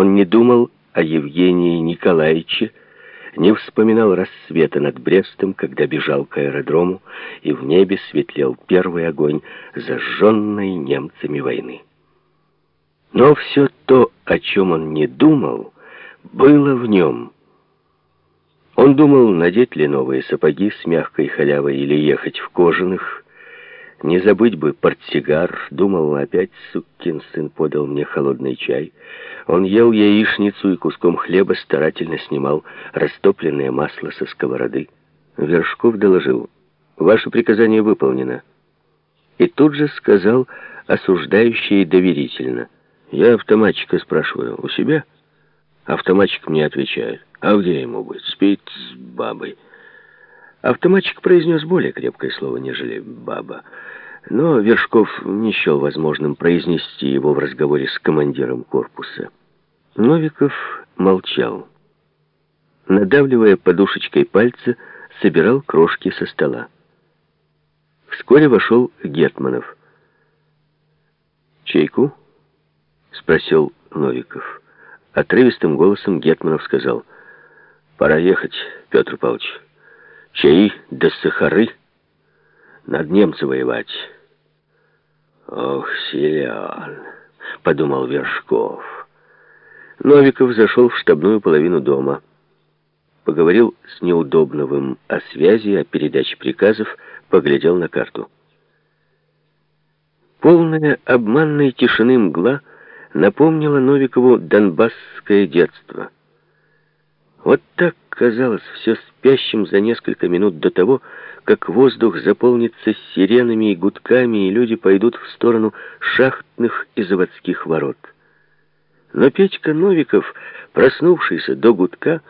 Он не думал о Евгении Николаевиче, не вспоминал рассвета над Брестом, когда бежал к аэродрому, и в небе светлел первый огонь зажженной немцами войны. Но все то, о чем он не думал, было в нем. Он думал, надеть ли новые сапоги с мягкой халявой или ехать в кожаных, не забыть бы портсигар. Думал, опять сукин сын подал мне холодный чай. Он ел яичницу и куском хлеба старательно снимал растопленное масло со сковороды. Вершков доложил, «Ваше приказание выполнено». И тут же сказал, осуждающий доверительно, «Я автоматчика спрашиваю, у себя?» Автоматчик мне отвечает, «А где ему быть? Спит с бабой». Автоматчик произнес более крепкое слово, нежели «баба». Но Вершков не счел возможным произнести его в разговоре с командиром корпуса. Новиков молчал. Надавливая подушечкой пальца, собирал крошки со стола. Вскоре вошел Гетманов. «Чайку?» — спросил Новиков. Отрывистым голосом Гетманов сказал, «Пора ехать, Петр Павлович» чаи да сахары, над немца воевать. Ох, силен, подумал Вершков. Новиков зашел в штабную половину дома. Поговорил с Неудобновым о связи, о передаче приказов, поглядел на карту. Полная обманной тишины мгла напомнила Новикову донбассское детство — вот так казалось все спящим за несколько минут до того, как воздух заполнится сиренами и гудками, и люди пойдут в сторону шахтных и заводских ворот. Но Петька Новиков, проснувшийся до гудка,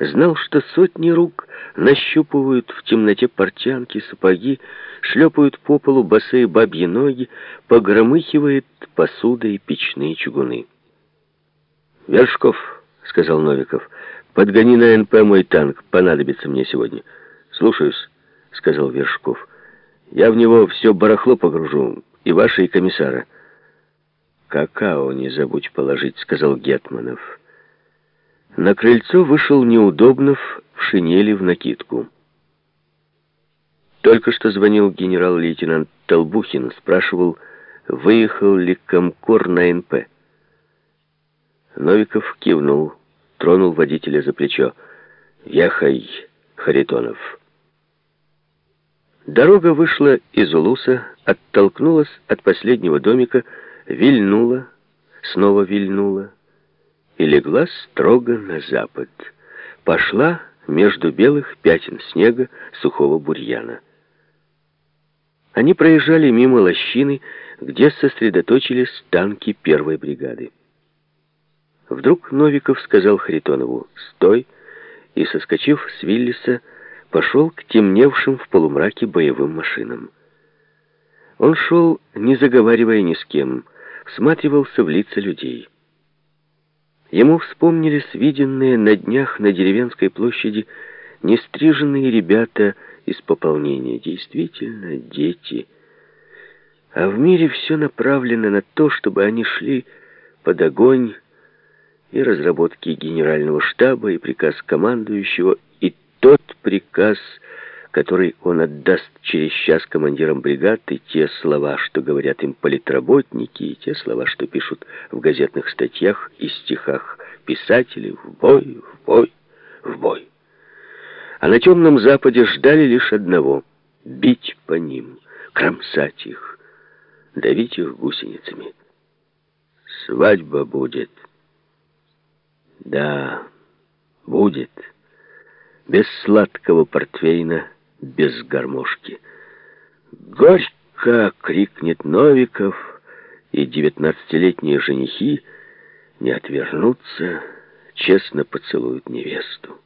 знал, что сотни рук нащупывают в темноте портянки, сапоги, шлепают по полу босые бабьи ноги, погромыхивает посуда и печные чугуны. «Вершков», — сказал Новиков, — Подгони на НП мой танк, понадобится мне сегодня. Слушаюсь, сказал Вершков. Я в него все барахло погружу, и ваши, и комиссара. Какао не забудь положить, сказал Гетманов. На крыльцо вышел Неудобнов в шинели в накидку. Только что звонил генерал-лейтенант Толбухин, спрашивал, выехал ли Комкор на НП. Новиков кивнул тронул водителя за плечо. «Ехай, Харитонов». Дорога вышла из Улуса, оттолкнулась от последнего домика, вильнула, снова вильнула и легла строго на запад. Пошла между белых пятен снега сухого бурьяна. Они проезжали мимо лощины, где сосредоточились танки первой бригады. Вдруг Новиков сказал Харитонову «Стой!» и, соскочив с Виллиса, пошел к темневшим в полумраке боевым машинам. Он шел, не заговаривая ни с кем, всматривался в лица людей. Ему вспомнились виденные на днях на деревенской площади нестриженные ребята из пополнения. Действительно, дети. А в мире все направлено на то, чтобы они шли под огонь, и разработки генерального штаба, и приказ командующего, и тот приказ, который он отдаст через час командирам бригад, и те слова, что говорят им политработники, и те слова, что пишут в газетных статьях и стихах писатели «в бой, в бой, в бой». А на темном западе ждали лишь одного — бить по ним, кромсать их, давить их гусеницами. Свадьба будет — да, будет. Без сладкого портвейна, без гармошки. Горько крикнет Новиков, и девятнадцатилетние женихи не отвернутся, честно поцелуют невесту.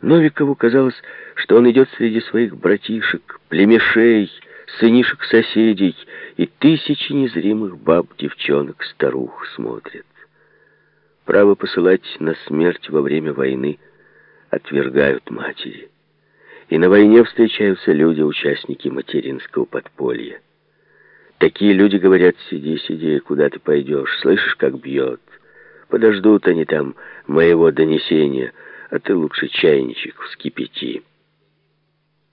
Новикову казалось, что он идет среди своих братишек, племешей, сынишек соседей, и тысячи незримых баб, девчонок, старух смотрят. Право посылать на смерть во время войны отвергают матери. И на войне встречаются люди, участники материнского подполья. Такие люди говорят, сиди, сиди, куда ты пойдешь, слышишь, как бьет. Подождут они там моего донесения, а ты лучше чайничек вскипяти».